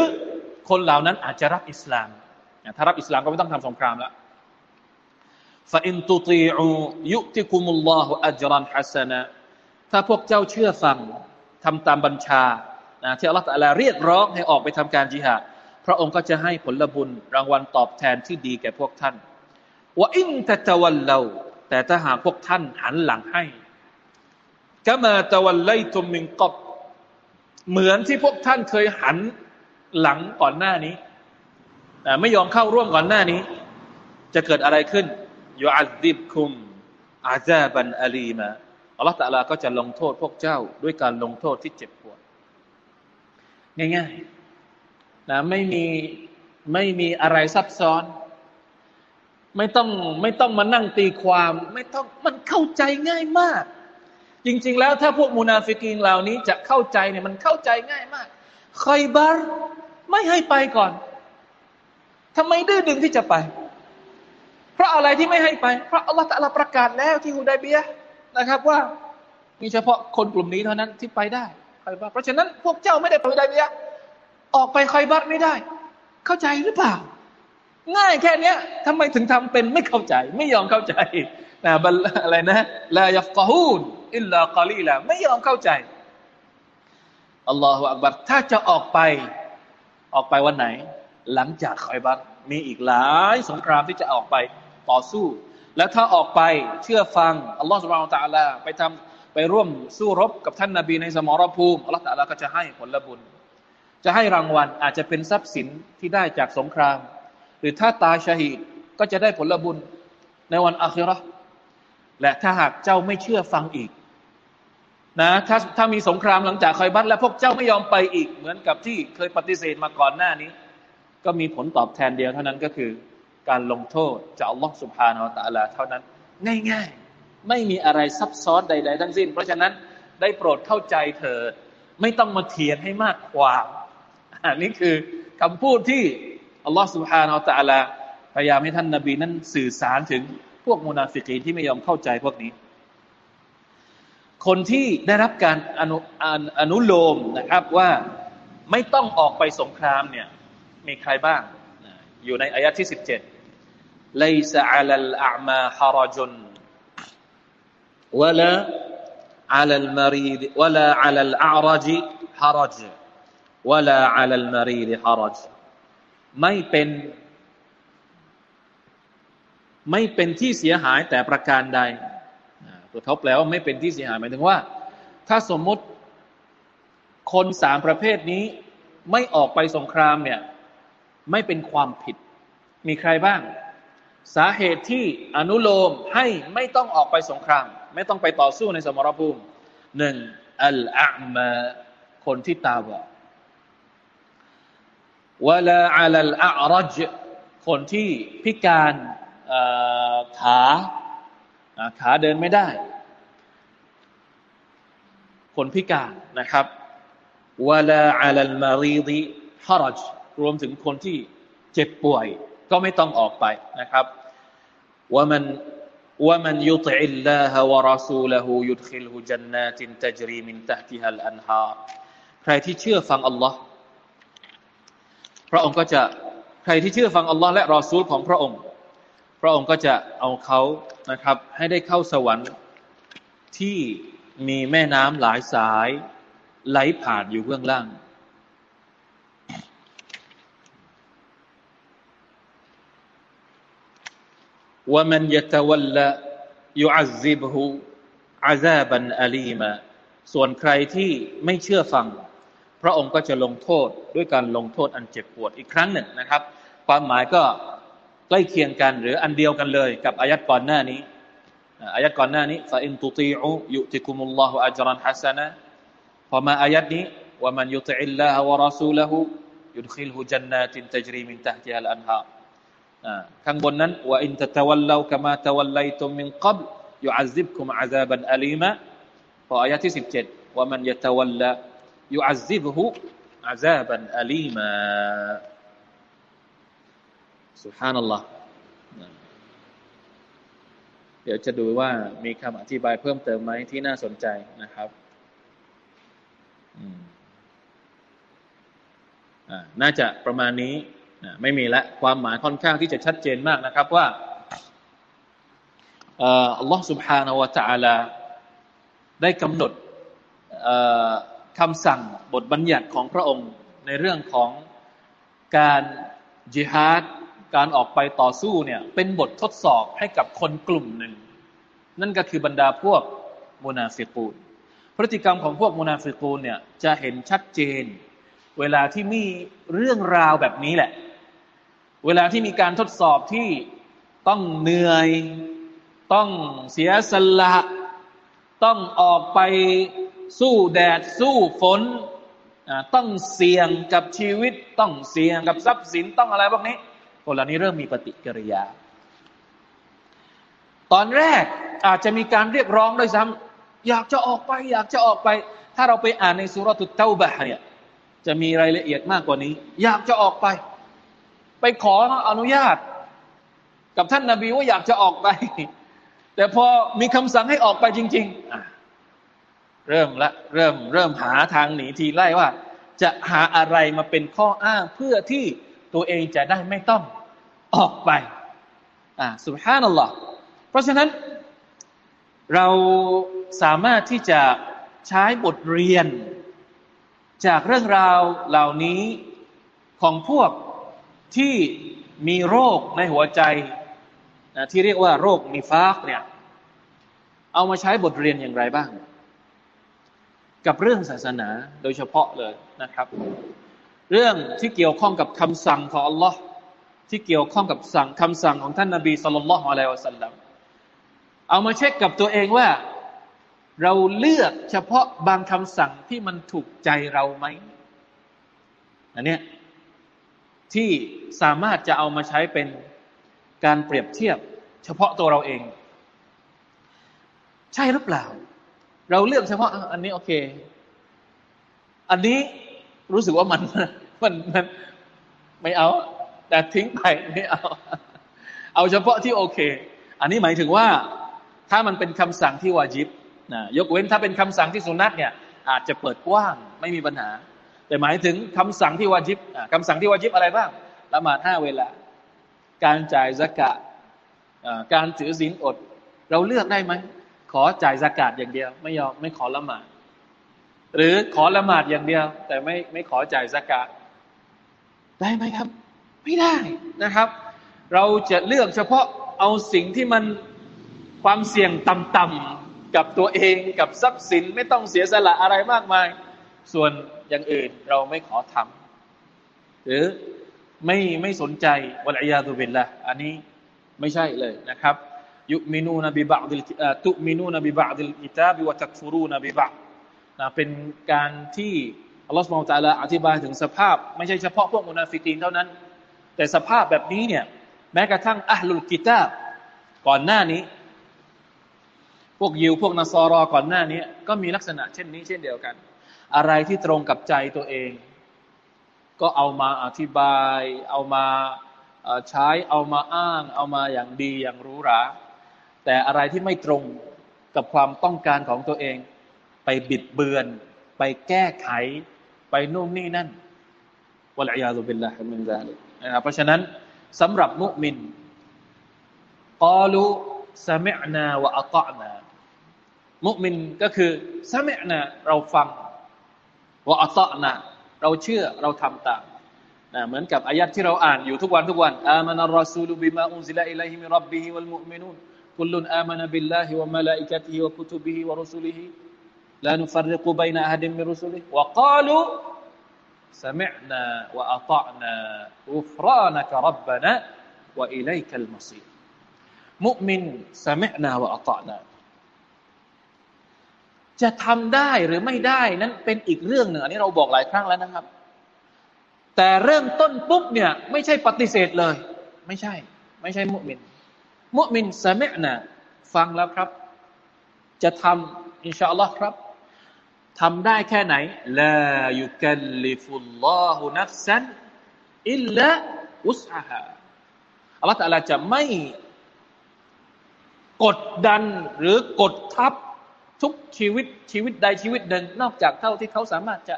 คนเหล่านั้นอาจจะรับอิสลาม ถ้ารับอิสลามก็ไม่ต้องทำสงครามล้วฟาอินตุตีอูยุติคุมุลลอฮุอัจรันฮัสนะถ้าพวกเจ้าเชื่อฟังทำตามบัญชาที่อัลลอฮฺเรียกร้องให้ออกไปทำการจิฮาดพระองค์ก็จะให้ผลบุญรางวัลตอบแทนที่ดีแก่พวกท่าน ว่าอินตะตะวันเราแต่ถ้าหากพวกท่านหันหลังให้ก็มาตะวันไลตุมิงกบเหมือนที่พวกท่านเคยหันหลังก่อนหน้านี้ไม่ยอมเข้าร่วมก่อนหน้านี้ จะเกิดอะไรขึ้นยูอัดิบคุมอาซาบันอาลีมาอัลลอฮฺตะลาก็จะลงโทษพวกเจ้าด้วยการลงโทษที่เจ็บปวด ง่ายๆนะไม่มีไม่มีอะไรซับซ้อน ไม่ต้องไม่ต้องมานั่งตีความ ไม่ต้องมันเข้าใจง่ายมาก จริง ๆ แล้วถ้าพวกมูนาฟิกีนเหล่านี้จะเข้าใจเนี่ยมันเข้าใจง่ายมากคอยบาร์ไม่ให้ไปก่อนทำไมดื้อดึงที่จะไป เพราะอะไรที่ไม่ให้ไป เพราะอัลลอฮฺตะลาประกาศแล้วที่ฮุดายเบียนะครับว่า มีเฉพาะคนกลุ่มนี้เท่านั้นที่ไปได้คอยบัตเพราะฉะนั้นพวกเจ้าไม่ได้ไปฮุดายเบียออกไปคอยบัตไม่ได้ เข้าใจหรือเปล่า ง่ายแค่เนี้ยทำไมถึงทำเป็นไม่เข้าใจ ไม่ยอมเข้าใจนะบัลอะไรนะลายัฟกะฮูนอิลลากาลีละไม่ยอมเข้าใจอัลลอฮฺอักบัรถ้าจะออกไป ออกไปวันไหน หลังจากคอยบัตมีอีกหลายสงครามที่จะออกไปต่อสู้ แล้วถ้าออกไปเชื่อฟังอัลลอฮฺสุบานตะลาไปทำไปร่วมสู้รบกับท่านนาบีในสมรภูมิอัลลอฮฺตะลาก็จะให้ผลบุญ จะให้รางวัลอาจจะเป็นทรัพย์สินที่ได้จากสงคราม หรือถ้าตายชาฮีดก็จะได้ผลบุญในวันอาคิรอและถ้าหากเจ้าไม่เชื่อฟังอีกนะถ้าถ้ามีสงครามหลังจากคอยบัตแล้วพวกเจ้าไม่ยอมไปอีก เหมือนกับที่เคยปฏิเสธมาก่อนหน้านี้ ก็มีผลตอบแทนเดียวเท่านั้นก็คือ การลงโทษจากอัลลอฮฺสุบฮานาอัลตะลาเท่านั้น ง่ายๆ ไม่มีอะไรซับซ้อนใด ๆ ทั้งสิ้น เพราะฉะนั้นได้โปรดเข้าใจเถิด ไม่ต้องมาเทียนให้มากความอันนี้คือคำพูดที่ อัลลอฮฺสุบฮานาอัลตะลาพยายามให้ท่านนาบีนั้นสื่อสารถึงพวกมุนาสิกีที่ไม่ยอมเข้าใจพวกนี้ คนที่ได้รับการอนุอนุโลมนะครับว่าไม่ต้องออกไปสงครามเนี่ยมีใครบ้าง อยู่ในอายะที่สิบเจ็ดเลซะอัลลัลอามาฮารจุนวะลาอัลลมารีดวะลาอัลลอาราจฮารจวะลาอัลลมารีดฮารจ ไม่เป็นไม่เป็นที่เสียหายแต่ประการใดตัวเขาแปลว่าไม่เป็นที่เสียหายหมายถึงว่า ถ้าสมมุติคนสามประเภทนี้ ไม่ออกไปสงครามเนี่ย ไม่เป็นความผิด มีใครบ้าง สาเหตุที่อนุโลมให้ไม่ต้องออกไปสงคราม ไม่ต้องไปต่อสู้ในสมรภูมิหนึ่งอัลอามาคนที่ตาบอด วลาอัลลอารจคนที่พิการขาขาเดินไม่ได้ คนพิการนะครับวลาอัลมารีดีฮารจรวมถึงคนที่เจ็บป่วย ก็ไม่ต้องออกไปนะครับว่ามันว่ามันยุติอิลลาฮวะร س ูลหูยุดขิลหูจันนาตินตจรีมินตะติฮัลอันฮาใครที่เชื่อฟังอัลลอฮ์ ระองค์ก็จะใครที่เชื่อฟังอัลลอฮ์และรอซูลของพระองค์ พระองค์ก็จะเอาเขานะครับ ให้ได้เข้าสวรรค์ที่มีแม่น้ำหลายสายไหลผ่านอยู่เบื้องล่างว่ามันยะตวัลละยุอัซิบหูعذابا أليما ส่วนใครที่ไม่เชื่อฟัง พระองค์ก็จะลงโทษด้วยการลงโทษอันเจ็บปวดอีกครั้งหนึ่งนะครับ ความหมายก็ใกล้เคียงกันหรืออันเดียวกันเลย กับอายัดก่อนหน้านี้อายัดก่อนหน้านี้ فإن تطيعوا يؤتكم الله أجرا حسنا พอมาอายัดนี้ ومن يطع الله ورسوله يدخله جنات تجري من تحتها الأنهار ข้างบนนั้น وإن تتولوا كما توليتم من قبلยุอัซิบคุมอาซาบันอาลีมะพออายะที่สิบเจ็ดว่ามันยะตวัลลา ยุอัซิบหุอาซาบันอาลีมะสุฮานัลลอฮ์เดี๋ยวจะดูว่ามีคำอธิบายเพิ่มเติมไหมที่น่าสนใจนะครับน่าจะประมาณนี้ไม่มีละความหมายค่อนข้างที่จะชัดเจนมากนะครับว่าอัลลอฮ์ سبحانه และ تعالى ได้กำหนด คำสั่งบทบัญญัติของพระองค์ในเรื่องของการจิฮาดการออกไปต่อสู้เนี่ยเป็นบททดสอบให้กับคนกลุ่มหนึ่ง นั่นก็คือบรรดาพวกมุนาฟิกูนพฤติกรรมของพวกมุนาฟิกูนเนี่ยจะเห็นชัดเจน เวลาที่มีเรื่องราวแบบนี้แหละ เวลาที่มีการทดสอบที่ต้องเหนื่อย ต้องเสียสละ ต้องออกไป สู้แดดสู้ฝนต้องเสี่ยงกับชีวิต ต้องเสี่ยงกับทรัพย์สินต้องอะไรพวกนี้ คนเหล่านี้เริ่มมีปฏิกิริยา ตอนแรกอาจจะมีการเรียกร้องด้วยซ้ำอยากจะออกไป อยากจะออกไป ถ้าเราไปอ่านในสุรตุเต้าบะเนี่ยจะมีรายละเอียดมากกว่านี้ อยากจะออกไป ไปขออนุญาต กับท่านนาบีว่าอยากจะออกไป แต่พอมีคำสั่งให้ออกไปจริง ๆ เริ่มละเริ่มเริ่มหาทางหนีทีไล่ว่า จะหาอะไรมาเป็นข้ออ้างเพื่อที่ตัวเองจะได้ไม่ต้องออกไปอ่าสุภานัลลอฮ์เพราะฉะนั้น เราสามารถที่จะใช้บทเรียน จากเรื่องราวเหล่านี้ของพวกที่มีโรคในหัวใจนะที่เรียกว่าโรคนิฟากเนี่ย เอามาใช้บทเรียนอย่างไรบ้าง กับเรื่องศาสนาโดยเฉพาะเลยนะครับ เรื่องที่เกี่ยวข้องกับคำสั่งของอัลลอฮ์ที่เกี่ยวข้องกับสั่งคำสั่งของท่านนาบีสุลต่านละฮ์อะลัยวะสัลลัมเอามาเช็คกับตัวเองว่า เราเลือกเฉพาะบางคำสั่งที่มันถูกใจเราไหมอันนี้ที่สามารถจะเอามาใช้เป็นการเปรียบเทียบ เฉพาะตัวเราเอง ใช่หรือเปล่า เราเลือกเฉพาะอันนี้โอเค อันนี้รู้สึกว่ามันมันมันไม่เอา แต่ทิ้งไปไม่เอา เอาเฉพาะที่โอเค อันนี้หมายถึงว่า ถ้ามันเป็นคำสั่งที่วาจิบนะยกเว้นถ้าเป็นคำสั่งที่สุนัตเนี่ย อาจจะเปิดกว้างไม่มีปัญหา แต่หมายถึงคำสั่งที่วาจิบคำสั่งที่วาจิบอะไรบ้างละหมาดห้าเวลา การจ่ายสกะการถือศีลอด เราเลือกได้ไหม ขอจ่ายสกาดอย่างเดียว ไม่ยอมไม่ขอละหมาดหรือขอละหมาดอย่างเดียว แต่ไม่ไม่ขอจ่ายสกาดได้ไหมครับ ไม่ได้นะครับ เราจะเลือกเฉพาะเอาสิ่งที่มันความเสี่ยงต่ำๆกับตัวเองกับทรัพย์สินไม่ต้องเสียสละอะไรมากมาย ส่วนอย่างอื่นเราไม่ขอทำหรือไม่ไม่สนใจวัลอยาตุบิลละอันนี้ไม่ใช่เลยนะครับ ยุมินูนบิบะดิลตุมินูนบิบะดิลกิตาบิวะตักฟูรูนบิบะนะเป็นการที่อัลลอฮฺสุบไบร์ตะลาอธิบายถึงสภาพ ไม่ใช่เฉพาะพวกมุนาฟิกีนเท่านั้น แต่สภาพแบบนี้เนี่ยแม้กระทั่งอัลลุลกิตาบก่อนหน้านี้ พวกยิวพวกนาซอรอก่อนหน้านี้ ก็มีลักษณะเช่นนี้เช่นเดียวกัน อะไรที่ตรงกับใจตัวเอง ก็เอามาอธิบาย เอามาใช้เอามาอ้าง เอามาอย่างดีอย่างรู้รา แต่อะไรที่ไม่ตรงกับความต้องการของตัวเอง ไปบิดเบือน ไปแก้ไข ไปนู่นนี่นั่นوالعياذ بالله من ذلك นะครับเพราะฉะนั้นสำหรับมุมิน قالوا سمعنا وأطعنا มุมินก็คือ سمعنا เราฟัง وأطعنا เราเชื่อเราทำตามนะเหมือนกับอายัดที่เราอ่านอยู่ทุกวันทุกวัน آمن الرسول بما أنزل إليه من ربه والمؤمنون كل آمن بالله وملائكته وكتبه ورسله لا نفرق بين أحد من رسله وقالوا سمعنا وأطعنا غفرانك ربنا وإليك المصير مؤمن سمعنا وأطعنا จะทำได้หรือไม่ได้นั้นเป็นอีกเรื่องหนึ่งอันนี้เราบอกหลายครั้งแล้วนะครับ แต่เริ่มต้นปุ๊บเนี่ยไม่ใช่ปฏิเสธเลย ไม่ใช่ ไม่ใช่มุมินมุ มินสมินะฟังแล้วครับ จะทำอินชาอัลลอฮ์ครับทำได้แค่ไหนลายุกัลลิฟุลลอฮุนัฟซันอิลละอุสอาฮาอัลลอฮ์ตะลาจะไม่กดดันหรือกดทับทุกชีวิตชีวิตใดชีวิตหนึ่ง นอกจากเท่าที่เขาสามารถจะ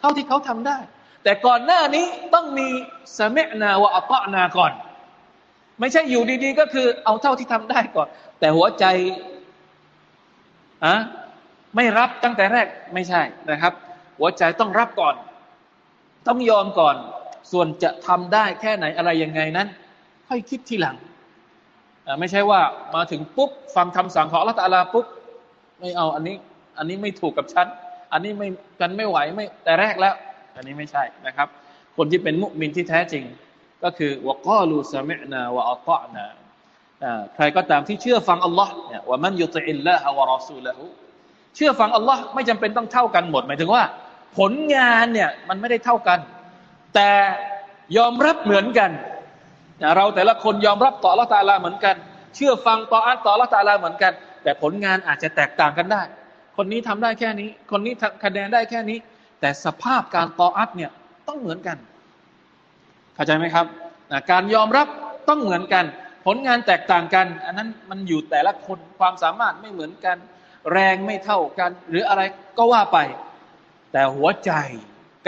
เท่าที่เขาทำได้ แต่ก่อนหน้านี้ต้องมีสมินาวะอัตนาก่อน ไม่ใช่อยู่ดี ๆ ก็คือ เอาเท่าที่ทำได้ก่อน แต่หัวใจอะไม่รับตั้งแต่แรกไม่ใช่นะครับ หัวใจต้องรับก่อน ต้องยอมก่อน ส่วนจะทำได้แค่ไหนอะไรยังไงนั้น ค่อยคิดทีหลังไม่ใช่ว่ามาถึงปุ๊บฟังคำสั่งของอัลลอฮฺตาลาปุ๊บไม่เอาอันนี้ อันนี้ไม่ถูกกับฉันอันนี้ไม่กันไม่ไหวไม่แต่แรกแล้ว อันนี้ไม่ใช่นะครับ คนที่เป็นมุสลิมที่แท้จริง ก็คือวกาลูสมินาวะอัตะนาใครก็ตามที่เชื่อฟังอัลลอฮ์เนี่ยว่ามันยุติอิลลาฮะวะรอซูละหูเชื่อฟังอัลลอฮ์ไม่จำเป็นต้องเท่ากันหมด หมายถึงว่า ผลงานเนี่ยมันไม่ได้เท่ากัน แต่ยอมรับเหมือนกัน เราแต่ละคนยอมรับต่อละตาลาเหมือนกัน เชื่อฟังต่ออัลต่อละตาลาเหมือนกัน แต่ผลงานอาจจะแตกต่างกันได้ คนนี้ทำได้แค่นี้ คนนี้คะแนนได้แค่นี้ แต่สภาพการต่ออัดเนี่ยต้องเหมือนกัน เข้าใจไหมครับ นะการยอมรับต้องเหมือนกัน ผลงานแตกต่างกัน อันนั้นมันอยู่แต่ละคนความสามารถไม่เหมือนกัน แรงไม่เท่ากัน หรืออะไรก็ว่าไป แต่หัวใจ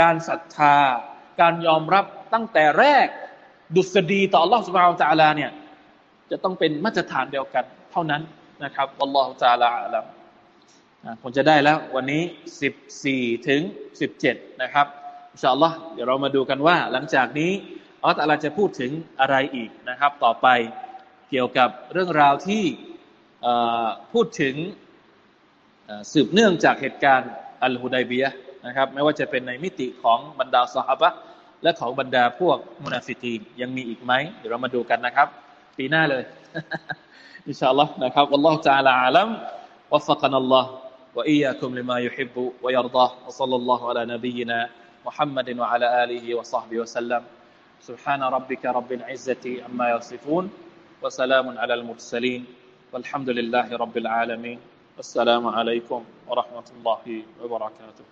การศรัทธา การยอมรับตั้งแต่แรก ดุษฎีต่อ Allah سبحانه และ تعالى เนี่ยจะต้องเป็นมาตรฐานเดียวกัน เท่านั้นนะครับอัลลอฮฺ تعالى อัลลัมคงจะได้แล้ววันนี้ 14 ถึง 17 นะครับอินชาอัลลอฮ์เดี๋ยวเรามาดูกันว่า หลังจากนี้ อัลลอฮฺจะพูดถึงอะไรอีกนะครับ ต่อไปเกี่ยวกับเรื่องราวที่พูดถึงสืบเนื่องจากเหตุการณ์อัลฮุดัยบียะนะครับไม่ว่าจะเป็นในมิติของบรรดาสหบะและของบรรดาพวกมุนาฟิตีนยังมีอีกไหมเดี๋ยวเรามาดูกันนะครับ ปีหน้าเลยอินชาอัลลอฮ์นะครับอัลลอฮฺ تعالى อาลัม وفقنا الله وإياكم لما يحب ويرضى وصلى الله على نبينا محمد وعلى آله وصحبه وسلم سبحان ربك رب العزة عما يصفون وسلام على المرسلين والحمد لله رب العالمين. السلام عليكم ورحمة الله وبركاته.